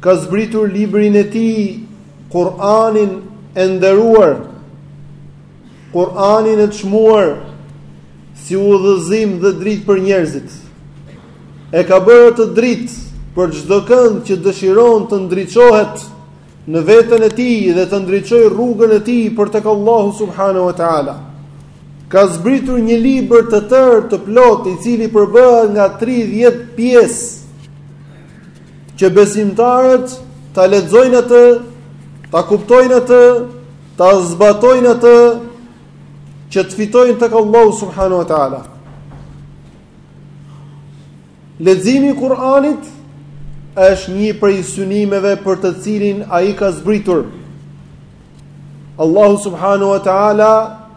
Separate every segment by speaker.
Speaker 1: ka zbritur librin e tij Kur'anin e nderuar Kur'anin e çmuar si udhëzim dhe dritë për njerëzit e ka bërë atë dritë për çdo kënd që dëshiron të ndriçohet në veten e tij dhe të ndriçojë rrugën e tij për tek Allahu subhanahu wa taala. Ka zbritur një libër të tërë të plotë, i cili përbëhet nga 30 pjesë. që besimtarët ta lexojnë atë, ta kuptojnë atë, ta zbatojnë atë që të fitojnë tek Allahu subhanahu wa taala. Leximi i Kur'anit është një prej synimeve për të cilin ai ka zbritur. Allahu subhanahu wa taala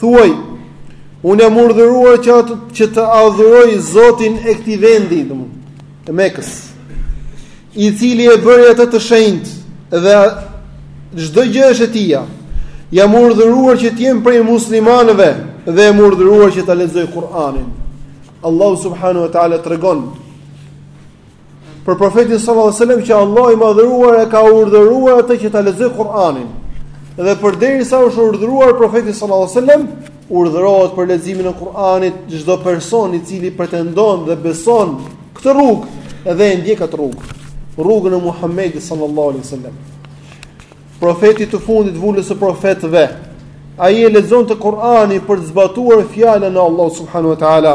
Speaker 1: Thuaj, unë jam urdhëruar që të adhuroj Zotin e këtij vendi, domethënë, e Mekës, i cili e bëri atë të shenjtë dhe çdo gjë është e tija. Jam urdhëruar që të jem prej muslimanëve dhe jam urdhëruar që ta lexoj Kur'anin. Allahu subhanahu wa taala tregon Për profetin sallallahu alajhi wasallam që Allahu i madhëruar e ka urdhëruar atë që ta lexojë Kur'anin. Dhe përderisa është urdhëruar profeti sallallahu alajhi wasallam, urdhërohet për leximin e Kur'anit çdo person i cili pretendon dhe beson këtë rrugë dhe e ndjek atë rrugë, rrugën e Muhamedit sallallahu alaihi wasallam. Profetit të fundit vulës së profetëve, ai e lexonte Kur'anin për të zbatuar fjalën e Allahut subhanahu wa taala.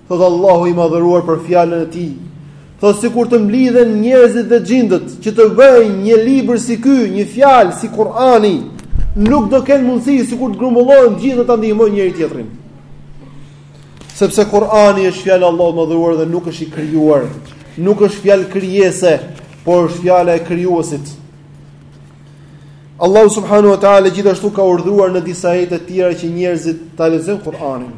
Speaker 1: Thotë Allahu i Madhëruar për fjalën e Tij, thotë sikur të mblidhen njerëzit dhe xhindët që të bëjnë një libër si ky, një fjalë si Kur'ani, nuk do kenë mundësi sikur të grumbullohen gjithë dhe ta ndihmojnë njëri tjetrin. Sepse Kur'ani është fjalë e Allahut të Madhëruar dhe nuk është i krijuar, nuk është fjalë krijese, por është fjala e krijuesit. Allahu subhanahu wa taala gjithashtu ka urdhëruar në disa ajete të tjera që njerëzit ta lexojnë Kur'anin.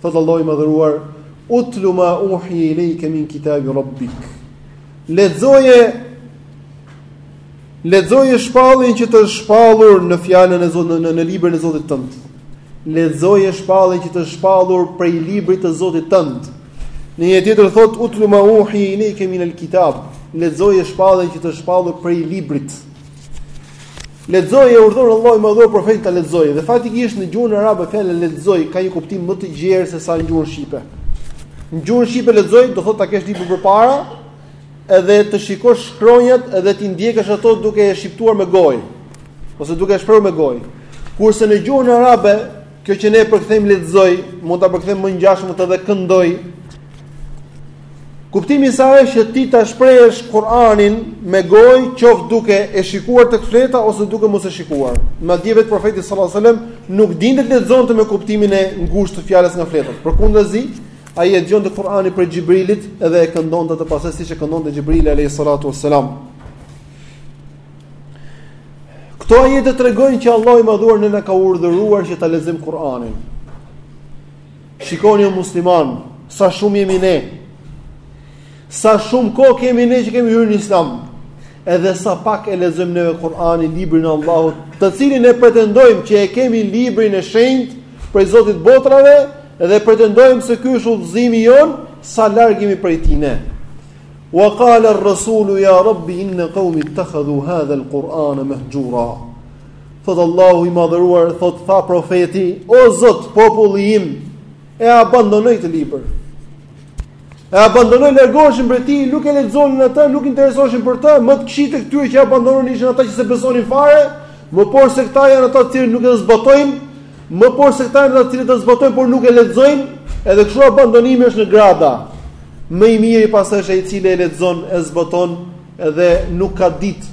Speaker 1: Thotë Allahu i madhëruar, "Utlu ma uhiya ilayka min kitabi rabbik." Lexoje Lexoje shpalljen që t'u shpallur në fjalën e Zotit në, në librin e Zotit tënd. Lexoje shpalljen që t'u shpallur prej librit të Zotit tënd. Në një tjetër thotë utlu ma uhiya ilayka min al-kitab. Lexoje shpalljen që t'u shpallur prej librit. Lexoje, urdhëron Allahu i madhëruar profetin ta lexojë. Dhe faktikisht në gjuhën arabe fjala lexoj ka një kuptim më të gjerë se sa në gjuhën shqipe. Në gjuhën shqipe lexoj do thotë ta kesh librin përpara edhe të shikosh shkronjat edhe t'i ndjekësh ato duke e shqiptuar me gojë ose duke e shprehur me gojë. Kurse në gjuhën arabe, kjo që ne përkthejmë lexoj, mund ta përkthejmë më ngjashëm edhe këndoj. Kuptimi i saj është që ti ta shprehesh Kur'anin me gojë, qoftë duke e shikuar tek fleta ose duke mos e shikuar. Madje vetë profeti sallallahu alajhi wasallam nuk dinte të lexonte me kuptimin e ngushtë të fjalës nga fleta. Përkundrazi, ai e dëgjonte Kur'anin prej Xhibrilit dhe e këndonte atë pastaj siç e këndonte Xhibrili alayhi salatu wassalam. Këto ajete tregojnë që Allahu i Madhuar ne na ka urdhëruar që ta lexojmë Kur'anin. Shikoni o musliman, sa shumë jemi ne. Sa shumë kohë kemi ne që kemi hyrë në Islam. Edhe sa pak e lexojmë neve Kur'anin, librin e Allahut, të cilin ne pretendojmë që e kemi librin e shenjtë prej Zotit të botrave dhe pretendojmë se ky është udhëzimi jonë, sa larg jemi prej tij ne. Wa qala ar-rasulu ya rabbi inna qaumi ittakhadhu hadha al-Qur'ana mahjura. Thot Allahu i madhëruar, thot tha profeti, o Zot, populli im e abandonoi këtë libër. E abandonoi largoheshin prej tij, nuk e lexonin atë, nuk interesoheshin për të, më të këqit e këtyre që abandononin ishin ata që s'e besonin fare, më por se këta janë ata të cilët nuk e zbatojnë, më por se këta janë ata të cilët e zbatojnë por nuk e lexojnë, edhe kështu abandonimi është në grada. Më i miri pastaj është ai i cili e lexon, e zbaton dhe nuk ka ditë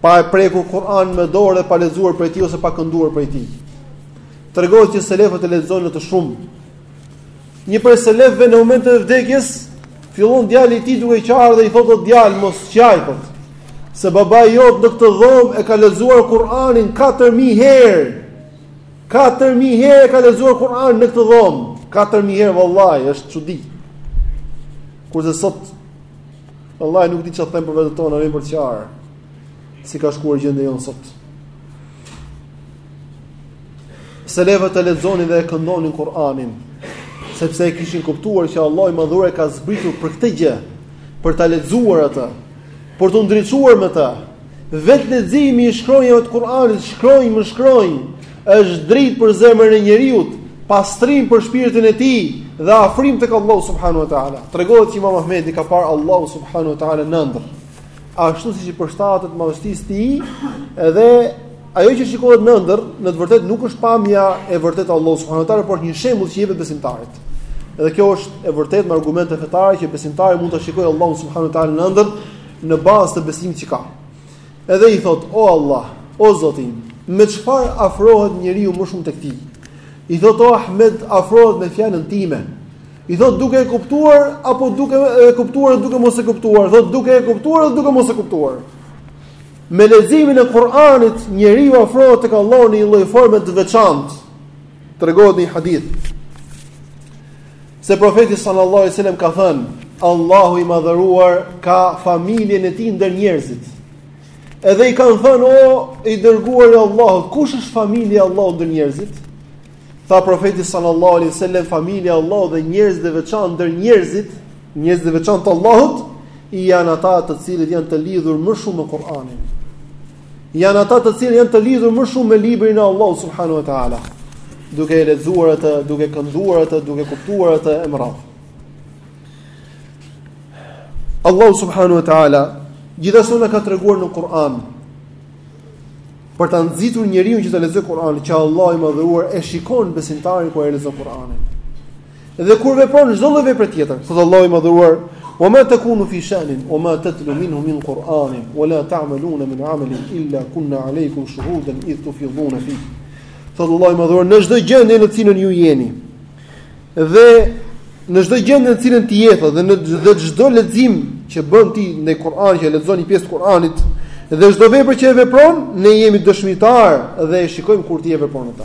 Speaker 1: pa e prekur Kur'an me dorë dhe pa lexuar prej tij ose pa kënduar prej tij. Tregohet që selefët e lexonin atë shumë. Një prej selefëve në momentin e vdekjes fillon djali i tij duke qarë dhe i thotë djalë mos qaj kot se babai jot në këtë dhomë e ka lexuar Kur'anin 4000 herë. 4000 herë e ka lexuar Kur'anin në këtë dhomë. 4000 herë vallahi, është çudi. Kurse sot Wallahi nuk di ça them për veten tonë, rrim për të qarë. Si ka shkuar gjendja jonë sot? Selefët e lexonin dhe e këndonin Kur'anin Sepse e kishin kuptuar që Allahu i madhëruar e ka zbritur për këtë gjë Për ta lexuar atë Për t'u ndriçuar me të Vetë leximi i shkronjave të Kur'anit, shkronjë më shkronjë, është dritë për zemrën e njeriut, pastrim për shpirtin e tij dhe afrim tek Allahu subhanahu wa taala. Tregohet që Imam Ahmedi ka parë Allahu subhanahu wa taala në ëndërr, ashtu siç i përshtatet madhështisë së tij, edhe ajo që shikohet në ëndërr, në të vërtetë nuk është pamja e vërtetë e Allahut subhanahu wa taala, por është një shembull që i jepet besimtarit. Edhe kjo është e vërtetë me argumente fetare që besimtari mund ta shikojë Allahun subhanahu wa taala në ëndërr, në bazë të besimit që ka. Edhe i thot: "O Allah, o Zoti im, me çfarë afrohet njeriu më shumë tek ti?" I thot: "O Ahmed, afrohet me fjalën time." I thot: "Duke e kuptuar apo duke e kuptuar e duke mos e kuptuar?" Thot: "Duke e kuptuar dhe duke mos e kuptuar." Me leximin e Kur'anit njeriu afrohet tek Allahu në një lloj forme të veçantë. Tregohet në një hadith. Se Profeti sallallahu alaihi wasallam ka thënë, Allahu i madhëruar ka familjen e tij ndër njerëzit. Edhe i kanë thënë, o i dërguari i Allahut, kush është familja e Allahut ndër njerëzit? Tha Profeti sallallahu alaihi wasallam, familja e Allahut dhe njerëzit e veçantë ndër njerëzit, njerëzit e veçantë të Allahut, i janë ata të cilët janë të lidhur më shumë me Kur'anin. janë ata të cilët janë të lidhur më shumë me librin e Allahut subhanahu wa taala, duke e lexuar atë, duke e kënduar atë, duke e kuptuar atë e me radhë. Allahu subhanahu wa taala gjithashtu na ka treguar në Kur'an për ta nxitur njeriun që të lexojë Kur'anin, që Allahu i madhëruar e shikon besimtarin kur e lexon Kur'anin. Dhe kur vepron çdo lloj vepre tjetër, thotë Allahu i madhëruar, "Wa ma takunu fi sha'nin, wa ma tatlu minhu min Qur'anin, wa la ta'maluna min 'amalin illa kunna 'alaykum shuhudan idh tufiduna fi." Thotë Allahu i madhëruar, "Në çdo gjendje në të cilën ju jeni, dhe në çdo gjendje në të cilën ti je, dhe në çdo lexim që bën ti në Kur'an, që lexon një pjesë të Kur'anit, dhe çdo vepër që e vepron, ne jemi dëshmitarë dhe e shikojmë kur ti e vepron atë."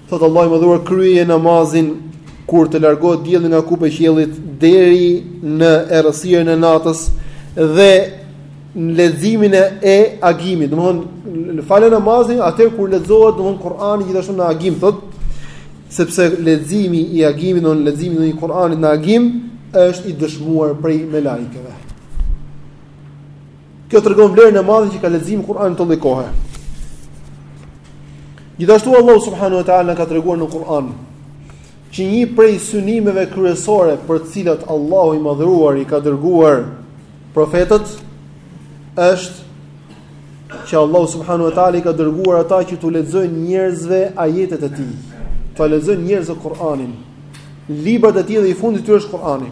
Speaker 1: Thotë Allahu i Madhëruar kryeje namazin kur të largohet dielli nga kupa e qiellit deri në errësirën e natës dhe leximin e agimit, domethënë fale namazin atëherë kur lexohet domethënë Kur'ani gjithashtu në agim thotë sepse leximi i agimit domethënë leximi i Kur'anit në agim është i dëshmuar prej melaikeve. Kjo tregon vlerën e madhe që ka leximi i Kur'anit në atë kohë. Gjithashtu Allahu subhanahu wa taala na ka treguar në Kur'an që një prej synimeve kryesore për të cilat Allahu i madhëruar i ka dërguar profetët është që Allahu subhanahu wa taala i ka dërguar ata që t'u lexojnë njerëzve ajetet e tij. T'u lexojnë njerëzve Kur'anin. Librat e tij dhe i fundit i tyre është Kur'ani.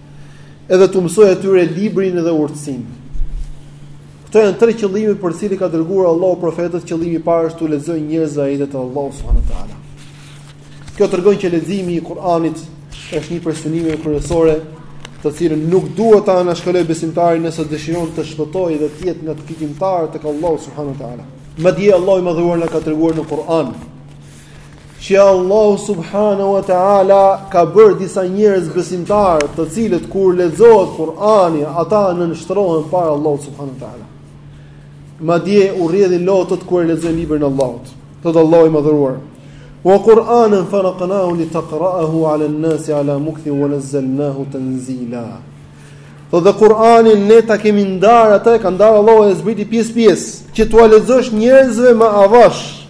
Speaker 1: edhe t'u mësojë atyre librin dhe urtësinë. Këto janë tre qëllime për të cilat i ka dërguar Allahu profetët, qëllimi i parë është t'u lexojë njerëzve ajetet e Allahut subhanuhu teala. Kjo tregon që leximi i Kur'anit është një prej synimeve kryesore, të cilën nuk duhet ta anashkalojë besimtari nëse dëshiron të shpëtojë dhe të jetë nga fitimtarët tek Allahu subhanuhu teala. Madje Allahu i madhëruar na ka treguar në Kur'an që Allahu subhanahu wa taala ka bërë disa njerëz besimtarë, të cilët kur lexohet Kur'ani, ata nënshtrohen para Allahut subhanahu wa taala. Madje u rrjedhin lotët kur e lexojnë librin e Allahut. Thotë Allahu i madhëruar: "Wa Qur'anan faraqnahu li taqra'ahu 'ala an-nasi 'ala mukthin wa nazzalnahu tanzila." Po dhe Kur'anin ne ta kemi ndarë atë, ka ndarë Allahu e zbriti pjesë pjesë, që t'ua lexosh njerëzve me avash.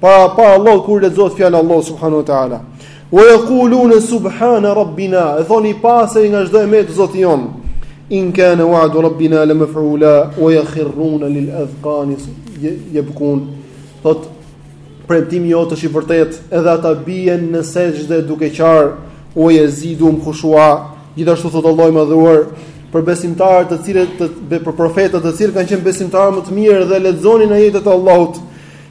Speaker 1: Para para Allah kur lexohet fjala Allah subhanahu wa taala. Wa yaquluna subhana rabbina, e thonin pastër nga çdo e metë Zoti jon. In kana wa'du rabbina la maf'ula wa yakhirruna lil azqan yabkun. Thot premtimi jot është i vërtetë, edhe ata bien në sexhde duke qarë wa yaziduhum khushua, gjithashtu thotë Allah i madhëruar, për besimtarët të cilët, të, për profetët të cilët kanë qenë besimtarë më të mirë dhe lexonin ajetet e Allahut,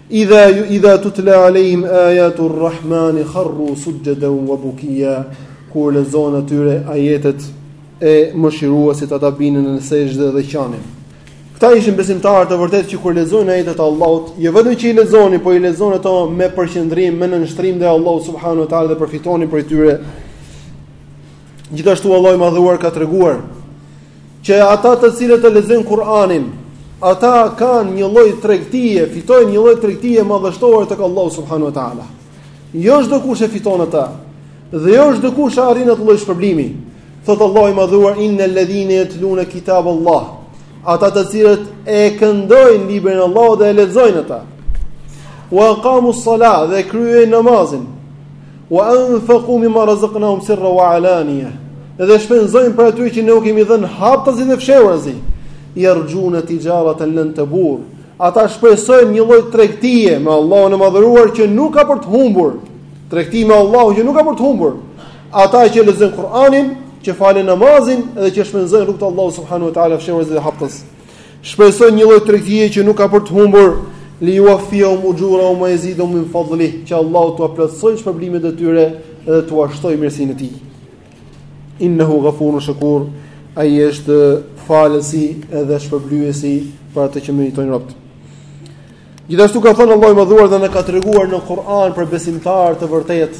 Speaker 1: Idha idha tutla alehim ayatu rrahmani kharru sujadan wa bukiya kur u lexohen atyre ajetet e mëshiruesit ata binin në sexhde dhe qanin. Këta ishin besimtarë të vërtetë që kur lexojnë ajetet e Allahut, jo vetëm që i lexonin, por i lexonin ato me përqendrim, me nënshtrim ndaj Allahut subhanahu wa taala dhe përfitonin prej tyre. Gjithashtu Allahu i madhëruar ka treguar Që ata të cilët e lexojnë Kur'anin, ata kanë një lloj tregtie, fitojnë një lloj tregtie madhështore tek Allahu subhanahu wa taala. Jo çdo kush e fiton atë. Dhe jo çdo kush e arrin atë lloj shpërblimi. Thot Allahu i madhëruar innal ladhina yatluna kitab Allah. Ata të cilët e këndojnë librin e Allahut dhe e lexojnë atë. Wa aqamu ssalah dhe e kryejnë namazin. Wa anfaqu mimma razaqnahum sirran wa alaniya. Dhe shpenzojnë prej atyre që ne u kemi dhënë haptazi dhe fshehurazi. Yarjuna tijaratan lan tabur. Ata shpresojnë një lloj tregtie me Allahun e madhëruar që nuk ka për të humbur. Tregti me Allahun që nuk ka për të humbur. Ata që lexojnë Kur'anin, që falin namazin dhe që shpenzojnë në rrugë të Allahut subhanahu wa taala fshehurazi dhe haptazi. Shpresojnë një lloj tregtie që nuk ka për të humbur, Liuwaffiyahum ujurahum wa yazidahum min fadlih, që Allahu t'ua plotësojë shpërblimet e tyre dhe t'ua shtojë mirësinë e Tij. Innehu ghafurun shakur, Ai është falësi dhe shpërblyesi për atë që meritojnë robët. Gjithashtu ka thënë Allahu i Madhëruar dhe na ka treguar në Kur'an për besimtarët e vërtetë,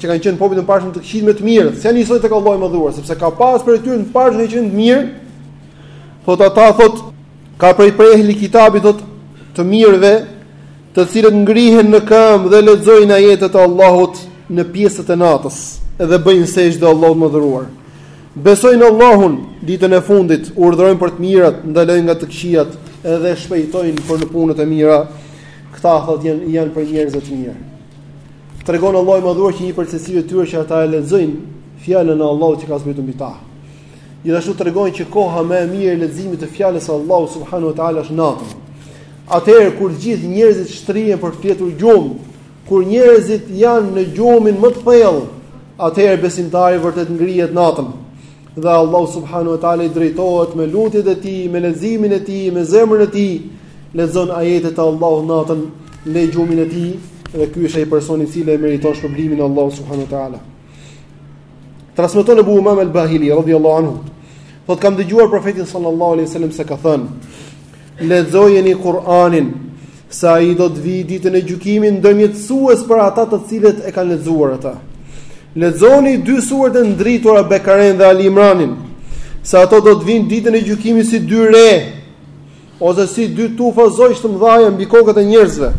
Speaker 1: që kanë qenë popujt e parshëm të këqijtë me të mirët, s'janë njësoj tek Allahu i Madhëruar, sepse ka pas prej tyre në të parët që kanë qenë të mirë. Thot ata thot ka prej prej ehli kitabit thot të mirëve, të cilët ngrihen në këmbë dhe lexojnë ajetet e Allahut në pjesët e natës, edhe bëjnë sexhde Allahut të Madhëruar. Besojnë Allahun ditën e fundit, urdhërojnë për të mirat, ndalojnë nga të këqijat, edhe shpejtojnë për në punët e mira. Këta thot janë janë prej njerëzve të mirë. Tregon Allahu i Madhëruar që një prej cilësive të tyre që ata e lexojnë fjalën e Allahut që ka zbritur mbi ta. Gjithashtu tregon që koha më e mirë e leximit të fjalës së Allahut subhanahu wa taala është natën. Atëherë kur të gjithë njerëzit shtrihen për të fjetur gjumë, kur njerëzit janë në gjumin më të thellë, atëherë besimtari i vërtetë ngrihet natën. Dhe Allahu subhanahu wa taala i drejtohet me lutjet e tij, me leximin e tij, me zemrën e tij, lexon ajetet e Allahut natën në gjumin e tij dhe ky është ai person i cili e meriton shpërblimin e Allahut subhanahu wa taala. Transmeton Abu Umama al-Bahili radhiyallahu anhu, thotë kam dëgjuar profetin sallallahu alaihi wasallam se ka thënë: Lexojeni Kur'anin, se ai do të vijë ditën e gjykimit ndërmjetësues për ata të cilët e kanë lexuar atë. Lexoni dy surat e ndritura Bekaren dhe Ali Imranin, se ato do të vijnë ditën e gjykimit si dy re ose si dy tufa zojsh të mëdha mbi kokët e njerëzve.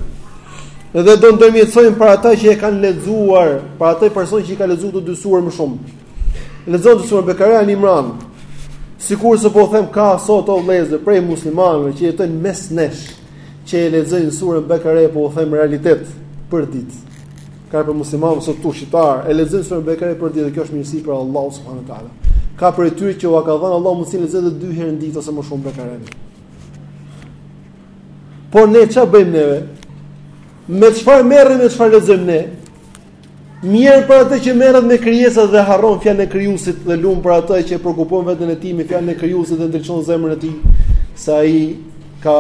Speaker 1: Dhe do ndërmjetësojnë për ata që e kanë lexuar, për atë person që i ka lexuar këto dy surat më shumë. Lexon të surën Bekare Ali Imran. Sikur se po them ka sot o vëllezër prej muslimanëve që jetojnë mes nesh, që e lexojnë surën Bekare po u them realitet për ditë. Ka prej muslimanëve sot tu shqiptar, e lexojnë surën Bekare për ditë, kjo është mirësi prej Allahut subhanahu wa taala. Ka prej tyre që ua ka dhënë Allahu mundësinë të lexojë dy herë në ditë ose më shumë Bekare. Por ne ç'a bëjmë neve? Me çfarë merremi, me çfarë lexojmë ne? Mjerë për atë që merret me krijesat dhe harron fjalën e krijuesit dhe lum për atë që preokupon veten e tij me fjalën e krijuesit dhe ndriçon zemrën e tij se ai ka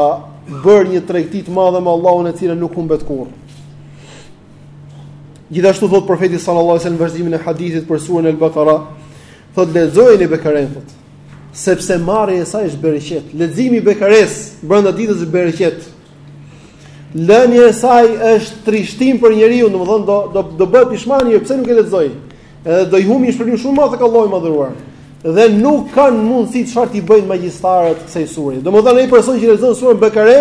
Speaker 1: bërë një tregti të madhe me Allahun e cila nuk humbet kurrë. Gjithashtu thot profeti sallallahu alajhi wasallam në vazhdimin e hadithit për surën Al-Baqara, thot lexojeni Bekaren thot, sepse marrja e saj është bereqet. Leximi i Bekares brenda ditës është bereqet. Lënia e saj është trishtim për njeriun, domethënë do do do bëhet pishman një pse nuk e lexoi. Edhe do i humbi një shpërblim shumë madh tek Allahu i madhëruar. Dhe nuk kanë mundësi çfarë t'i bëjnë magjistarët kësaj sure. Domethënë ai person që lexon surën Bekare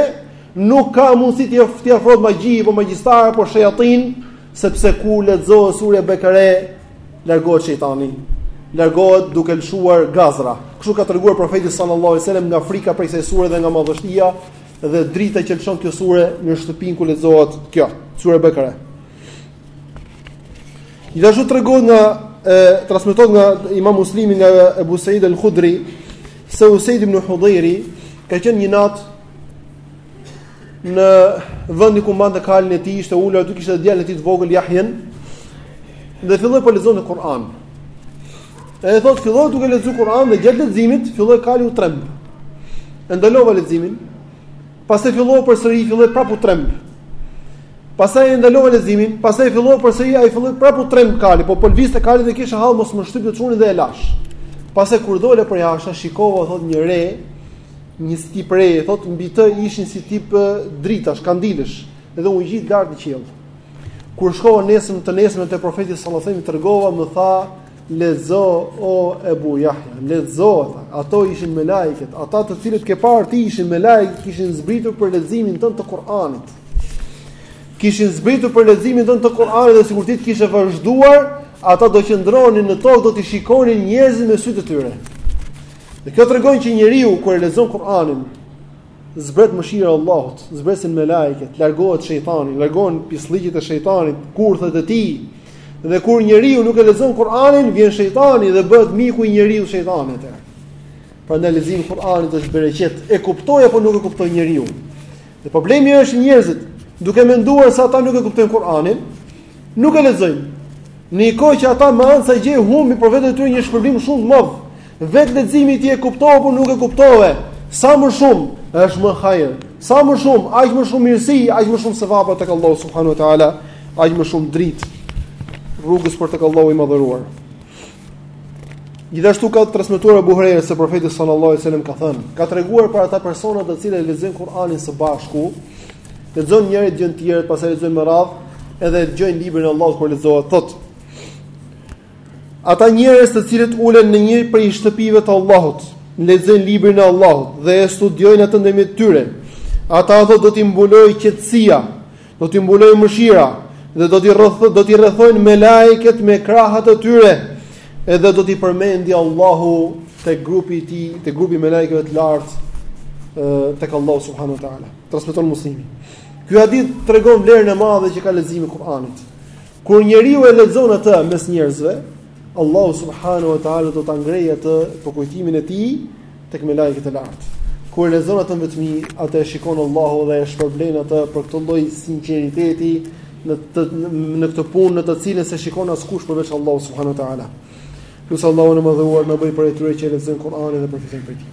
Speaker 1: nuk ka mundësi t'i afrohet magji apo magjistar apo shejatin, sepse ku lexohet sura Bekare largohet shejtani. Largohet duke lëshuar gazra. Kështu ka treguar profeti sallallahu alajhi wasallam nga frika prej kësaj sure dhe nga madhështia Dhe drita që lëshon kjo sure në shtëpinë ku lexohet kjo, sure Bekare. Gjithashtu tregohet nga e transmetohet nga Imam Muslimi nga Abu Sa'id al-Khudri se Usaid ibn Hudejri ka qenë një natë në vendin ku mbante kalin e tij, ishte ulur aty kishte djalin e tij të vogël Yahyen dhe filloi po lexonte Kur'an. E thotë, fillova duke lexuar Kur'an dhe gjatë leximit filloi kali u tremb. E ndalova leximin. Pastaj fillova përsëri, filloi prapë u tremb. Pastaj e ndalova leximin, pastaj fillova përsëri, ai filloi prapë u tremb kali, po po lëvizte kali dhe kisha hall mos më shtypte çunin dhe e lash. Pastaj kur dola përjashtë, shikova thotë një re, një tip re, thotë mbi të ishin si tip dritash, kandilësh, dhe u ngjit lart në qiell. Kur shkova në të nesërmen te profeti sallallahu alajhi wasallam i tregova më tha lexo o Ebu Jahja, lexo tha ato ishin melaiket, ata të cilët ke parë ti ishin melaiket, kishin zbritur për leximin tënd të Kur'anit. Kishin zbritur për leximin tënd të Kur'anit dhe sikur ti të kishe vazhduar, ata do qëndronin në tokë, do t'i shikonin njerëzit me sytë e tyre. Dhe kjo tregon që njeriu kur e lexon Kur'anin, zbret mëshira e Allahut, zbresin melaiket, largohet shejtani, largohen pislliqet e shejtanit, kurthet e tij. Dhe kur njeriu nuk e lexon Kur'anin, vjen shejtani dhe bëhet miku i njeriut shejtani atëherë. Prandaj leximi i Kur'anit është bereqet, e kuptoj apo nuk e kuptoj njeriu. Dhe problemi është njerëzit, duke menduar se ata nuk e kuptojnë Kur'anin, nuk e lexojnë. Në një kohë që ata me anë të kësaj gjëje humbin për veten e tyre një shpërblim shumë të madh, Vetë leximi i tij e kuptove apo nuk e kuptove, sa më shumë është më hajër. Sa më shumë, aq më shumë mirësi, aq më shumë sevape tek Allahu subhanahu wa taala, aq më shumë dritë rrugës për tek Allahu i madhëruar. Gjithashtu ka transmetuar Ebu Hurejra se profeti sallallahu alajhi wasallam ka thënë, ka treguar për ata persona të cilët lexojnë Kur'anin së bashku, lexon njëri dëgjon tjetri, pastaj lexojnë me radhë, edhe dëgjojnë librin e Allahut kur lexohet, thotë Ata njerëz të cilët ulen në një prej shtëpive të Allahut, lexojnë librin e Allahut dhe e studiojnë atë ndërmjet tyre, ata do t'i mbulojë qetësia, do t'i mbulojë mëshira dhe do t'i rrethojnë do t'i rrethojnë melaiket me krahët e tyre, edhe do t'i përmendi Allahu te grupi i tij, te grupi i melaikeve të lartë tek Allahu subhanahu wa taala. Transmeton Muslimi. Ky hadith tregon vlerën e madhe që ka leximi i Kuranit. Kur njeriu e lexon atë mes njerëzve, Allahu subhanahu wa taala do ta ngrejë atë për kujtimin e tij tek melaiket e lartë. Kur e lexon atë në vetmi atë e shikon Allahu dhe e shpërblen atë për këtë lloj sinqeriteti në të, në këtë punë në të cilën s'e shikon askush përveç Allahut subhanahu wa taala. Lus Allahun e madhëruar na bëjë prej atyre që e lexojnë Kur'anin dhe përfitojnë prej tij.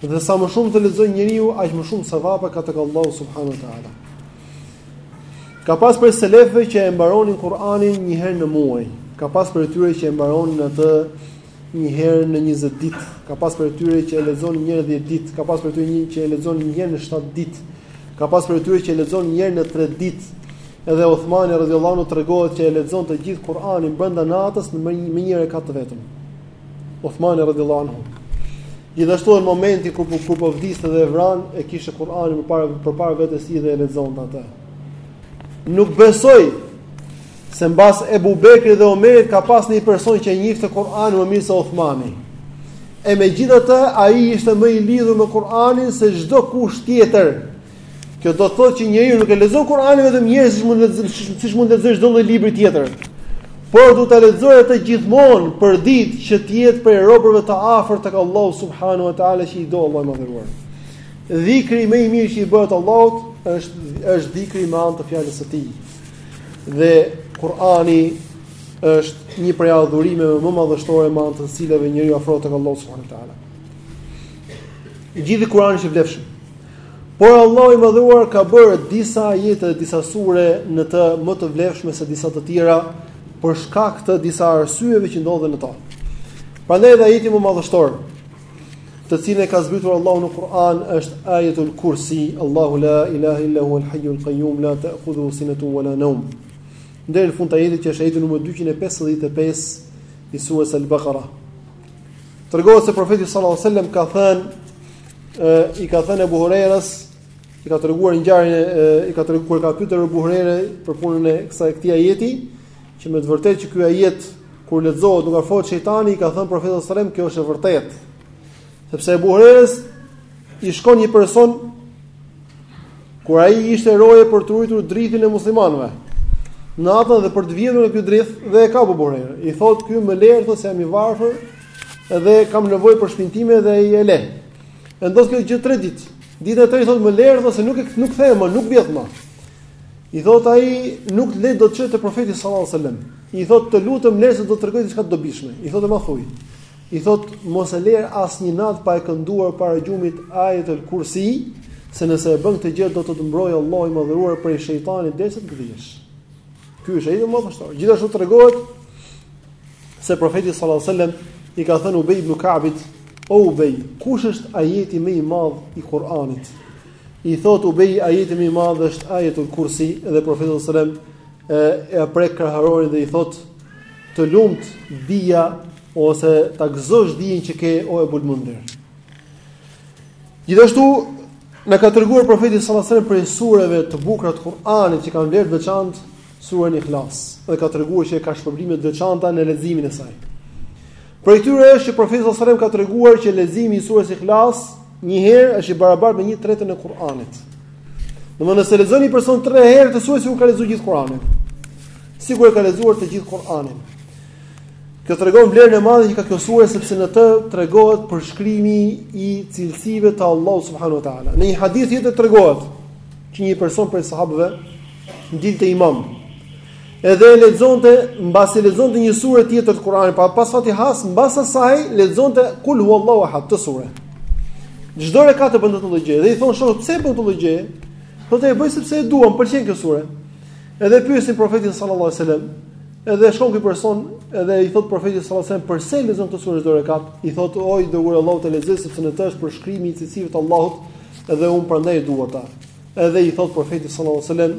Speaker 1: Dhe sa më shumë të lexojë njeriu, aq më shumë sevape ka tek Allahu subhanahu wa taala. Ka pas prej selefëve që e mbaronin Kur'anin një herë në muaj. Ka pas prej tyre që e mbaronin atë një herë në 20 ditë. Ka pas prej tyre që e lexonin një herë 10 ditë. Ka pas prej tyre një që e lexonin një herë në 7 ditë. Ka pas prej tyre që e lexonin një herë në 3 ditë. Edhe Uthmani radhiyallahu anhu tregohet që e lexonte gjithë Kur'anin brenda natës në me një rekat vetëm. Uthmani radhiyallahu anhu. Gjithashtu në momentin kur po kur po vdiste dhe e vranë, e kishte Kur'anin përpara përpara vetes së tij dhe e lexonte atë. Nuk besoj se mbas Ebu Bekrit dhe Omerit ka pas një person që e njifte Kur'anin më mirë se Uthmani. E megjithatë, ai ishte më i lidhur me Kur'anin se çdo kush tjetër Kjo do të thotë që njeriu nuk e lexon Kur'anin vetëm një herë siç mund të lexosh, siç mund të lexosh çdo lloj libri tjetër. Por duhet ta lexojë atë gjithmonë përditë që të jetë prej robërve të afërt tek Allahu subhanahu wa taala që i do Allahu i Madhëruar. Dhikri më i mirë që i bëhet Allahut është është dhikri me anë të fjalës së tij. Dhe Kur'ani është një prej adhurimeve më madhështore me anë të cilave njeriu afrohet tek Allahu subhanahu wa taala. Gjithë Kur'ani është i vlefshëm. Por Allahu i Madhëruar ka bërë disa ajete dhe disa sure në të më të vlefshme se disa të tjera për shkak të disa arsyeve që ndodhen në to. Prandaj edhe ajeti më madhështor, të cilin e ka zbritur Allahu në Kur'an është ajetul Kursi, Allahu la ilaha illa huwal hayyul qayyum la ta'khudhuhu sinatun wala nawm. Deri në fund të ajetit që është ajeti numër 255 i surës Al-Baqarah. Tregohet se profeti sallallahu alajhi wasallam ka thënë i ka thënë Abu Hurajras i ka treguar ngjarjen e i ka treguar kur e ka pyetur Abu Hurajra për punën e kësaj këtij ajeti që me të vërtetë që ky ajet kur lexohet nuk afrohet shejtani i ka thënë profeti sallallahu alajhi wasallam kjo është e vërtetë sepse Abu Hurajras i shkon një person Kur ai ishte roje për të ruajtur drithin e muslimanëve, natën dhe për të vjedhur në këtë drith dhe e kap Abu Huraira. I thotë ky më lër thotë se jam i varfër dhe kam nevojë për shpinë time dhe ai e lë. E ndodh kjo gjë 3 ditë. Ditën e tretë thotë më lër thotë se nuk e nuk kthehem më, nuk vjedh më. I thotë ai nuk të lë do të çoj te profeti sallallahu alajhi wasallam. I thotë të lutem më lër se do të tregoj diçka të dobishme. I thotë më thuj. I thotë, mos e lër asnjë natë pa e kënduar para gjumit Ajetel Kursi, se nëse e bën këtë gjë do të të mbrojë Allahu i Madhëruar prej shejtanit derisa të gdhihesh. Ky është edhe më vështirë. Gjithashtu tregohet se profeti sallallahu alajhi wasallam i ka thënë Ubay ibn Ka'bit, "O Ubay, kush është ajeti më i madh i Kur'anit?" I thotë Ubay, "Ajeti më i madh është Ajetul Kursi." Dhe profeti sallallahu alajhi wasallam e prek kraharorin dhe i thotë, "Të lumt dija Ose ta gëzosh dijen që ke o Ebul Mundir. Gjithashtu na ka treguar profeti sallallahu alajhi wasallam prej sureve të bukura të Kur'anit që kanë vlerë të veçantë surën Ikhlas dhe ka treguar që ka shpërblime të veçanta në leximin e saj. Prej këtyre është që profeti sallallahu alajhi wasallam ka treguar që leximi i surës Ikhlas një herë është i barabartë me një të tretën e Kur'anit. Domthonë nëse lexon një person 3 herë këtë sure, sikur ka lexuar gjithë Kur'anin. Sikur e ka lexuar të gjithë Kur'anin. Kjo tregon vlerën e madhe që ka kjo sure sepse në të tregohet përshkrimi i cilësive të Allahut subhanahu wa taala. Në një hadith tjetër tregohet që një person prej sahabëve ndilte imam. Edhe e lexonte, mbasi lexonte një sure tjetër të Kuranit, pas Fatihas, mbas asaj lexonte Kul huwallahu ahad këtë sure. Çdo rekat e bënte këtë lloj gjëje. Dhe i thon shokët, pse e bën këtë lloj gjëje? Thotë e bëj sepse e dua, më pëlqen kjo sure. Edhe pyesin profetin sallallahu alajhi wasallam, Edhe shkon ky person, edhe i thot profeti sallallahu alajhi wasallam, "Përse lexon këtë sure çdo rekat?" I thot, "O i dërguar i Allahut e lexoj sepse në të është përshkrimi i cilësive të Allahut, edhe un prandaj e dua atë." Edhe i thot profeti sallallahu alajhi wasallam,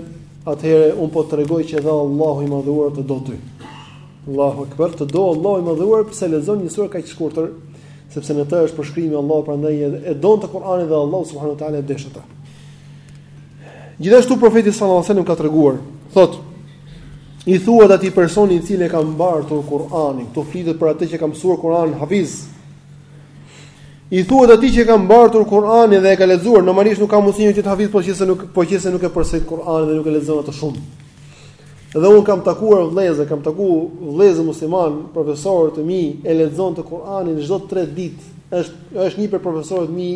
Speaker 1: "Atëherë un po të tregoj që edhe Allahu i madhuar të do ty." Allahu akbar, të do Allahu i madhuar pse lexon një sure kaq të shkurtër, sepse në të është përshkrimi i Allahut, prandaj e donte Kur'anin dhe Allahu subhanahu wa taala e desh atë. Gjithashtu profeti sallallahu alajhi wasallam ka treguar, thotë I thuhet atij personi i cili e ka mbartur Kur'anin, këtu flitet për atë që e ka mësuar Kur'anin hafiz. I thuhet atij që e ka mbartur Kur'anin dhe e ka lexuar, normalisht nuk ka mundësi një të jetë hafiz, po qe se nuk po qe se nuk e përsërit Kur'anin dhe nuk e lexon atë shumë. Dhe un kam takuar vëllezër, kam takuar vëllezër musliman, profesorë të mi e lexonte Kur'anin çdo 3 ditë. Është është një për profesorët mi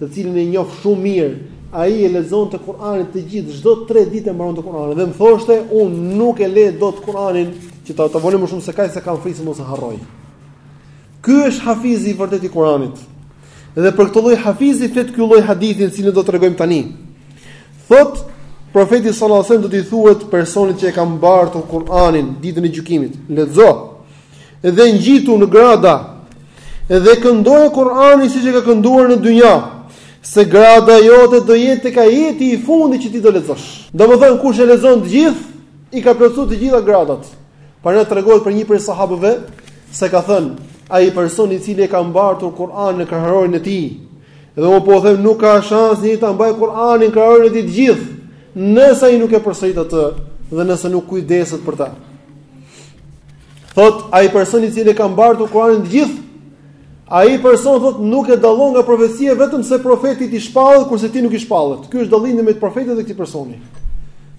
Speaker 1: të cilin e njoh shumë mirë, ai e lexonte Kur'anin të gjithë, çdo 3 ditë e mbaronte Kur'anin dhe më thoshte, unë nuk e lë dot Kur'anin që ta ta vonoj më shumë se kaq se kam frikë mos e harroj. Ky është hafizi i vërtetë i Kur'anit. Dhe për këtë lloj hafizi flet ky lloj hadithi të cilin do tregojmë tani. Thot profeti sallallahu alajhi wasallam do t'i thuhet personit që e ka mbartur Kur'anin ditën e gjykimit, lexo dhe ngjitu në grada dhe këndoje Kur'anin siç e ke kënduar në dynja, se grada jote do jetë tek ajeti i fundit që ti do lexosh. Domethënë kush e lexon të gjithë, i ka plotësuar të gjitha gradat. Pra na tregohet për një prej sahabëve se ka thënë ai person i cili e ka mbartur Kur'anin në kraharorin e tij. Dhe unë po them nuk ka shans një ta mbaj Kur'anin në kraharorin e tij të gjithë, nëse ai nuk e përsërit atë dhe nëse nuk kujdeset për të. Thot ai person i cili e ka mbartur Kur'anin të gjithë, ai person thot nuk e dallon nga profecia vetëm se profetit i shpallet kurse këtij nuk i shpallet. Ky është dallimi mes profetit dhe këtij personi.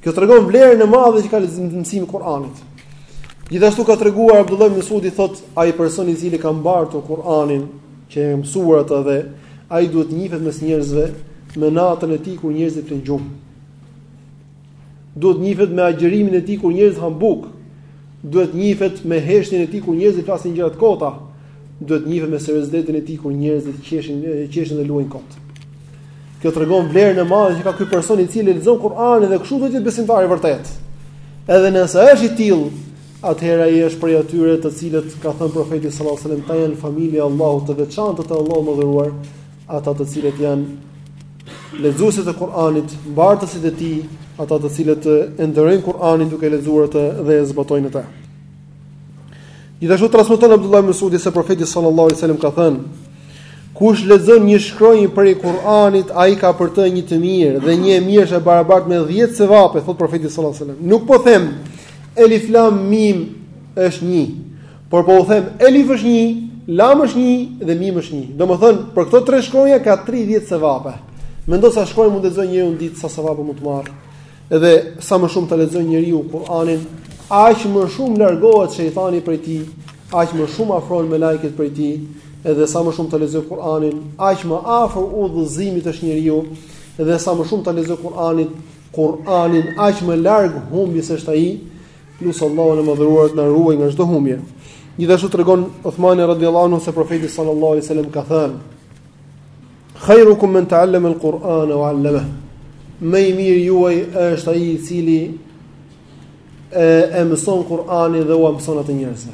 Speaker 1: Kjo tregon vlerën e madhe që ka mësimi i Kur'anit. Gjithashtu ka treguar Abdullah ibn Mesudi thot ai person i cili ka mbartur Kur'anin që e ka mësuar atë dhe ai duhet të njihet mes njerëzve me natën e tij kur njerëzit flenë gjumë. Duhet njifet me agjërimin e tij kur njerëzit hanë bukë, duhet njifet me heshtjen e tij kur njerëzit flasin gjëra të kota, duhet njifet me seriozitetin e tij kur njerëzit qeshin dhe luajnë kot. Kjo tregon vlerën e madhe që ka ky person i cili e lexon Kur'anin dhe kështu do të jetë besimtar i vërtetë. Edhe nëse është i tillë, atëherë ai është prej atyre të cilët ka thënë profeti sallallahu alajhi wasallam, "Ata janë familja e Allahut të veçantë të Allahut të madhëruar, Ata të cilët janë lexuesit e Kur'anit, mbartësit e tij, ata të cilët e nderojnë Kur'anin duke e lexuar atë dhe e zbatojnë atë. Gjithashtu transmeton Abdullah ibn Mesudi se profeti sallallahu alaihi wasallam ka thënë: Kush lexon një shkronjë prej Kur'anit, ai ka për të një të mirë dhe një e mirë është e barabartë me 10 sevape, thotë profeti sallallahu alaihi wasallam. Nuk po them Elif Lam Mim është një, Por po u them, elif është një, lam është një dhe mim është një. Domethënë, për këto tre shkronja ka 30 sevape. Mendo sa shkronja mund të lexojë njeriu në ditë sa sevape mund të marrë. Edhe sa më shumë ta lexojë njeriu Kur'anin, aq më shumë largohet shejtani prej tij, aq më shumë afrohen melajket prej tij, edhe sa më shumë ta lexojë Kur'anin, aq më afër udhëzimit është njeriu, edhe sa më shumë ta lexojë Kur'anin, Kur'anin aq më larg humbjes është ai. Lus Allahun e Madhëruar të na ruajë nga çdo humbje. Gjithashtu tregon Uthmani radhiyallahu anhu se profeti sallallahu alaihi wasallam ka thënë: "Khairukum man ta'allama al-Qur'an wa 'allamahu." Më i miri juaj është ai i cili e, e mëson Kur'anin dhe ua mëson atë njerëzve.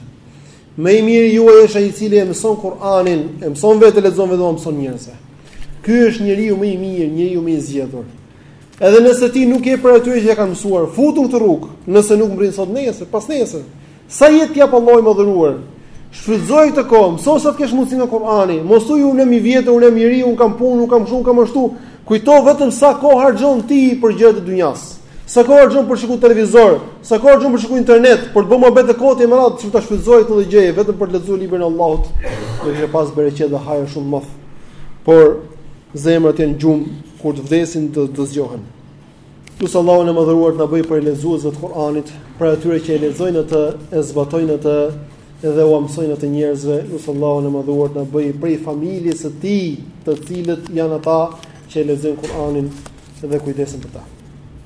Speaker 1: Më i miri juaj është ai i cili e mëson Kur'anin, e mëson vetë lexon dhe ua mëson njerëzve. Ky është njeriu më i mirë, njeriu më i zgjedhur. Edhe nëse ti nuk je prej atyre që e kanë mësuar, futu në këtë rrugë, nëse nuk mbrin sot nesër, pas nesër. Sa jetë t'japë Allahu i madhëruar. Shfrytëzoje këtë kohë, mëso sa të kesh mundësi nga Kur'ani, mos thuj unë jam i vjetër, unë jam i ri, unë kam punë, unë kam shumë, kam ashtu. Kujto vetëm sa kohë harxhon ti për gjëra të dunjas. Sa kohë harxhon për shikuar televizor, sa kohë harxhon për shikuar internet, për të bërë muhabet të kotë me radhë, sikur ta shfrytëzoje këtë lloj gjëje vetëm për të lexuar librin e Allahut, do të kishe pas bereqet dhe hajr shumë më. Por Zemrat janë në gjumë, kur të vdesin do të zgjohen. Lus Allahun e madhëruar të na bëjë prej lexuesve të Kuranit, prej atyre që e lexojnë atë, e zbatojnë atë dhe ua mësojnë atë njerëzve. Lus Allahun e madhëruar të na bëjë prej familjes së tij, të cilët janë ata që e lexojnë Kuranin dhe kujdesen për të.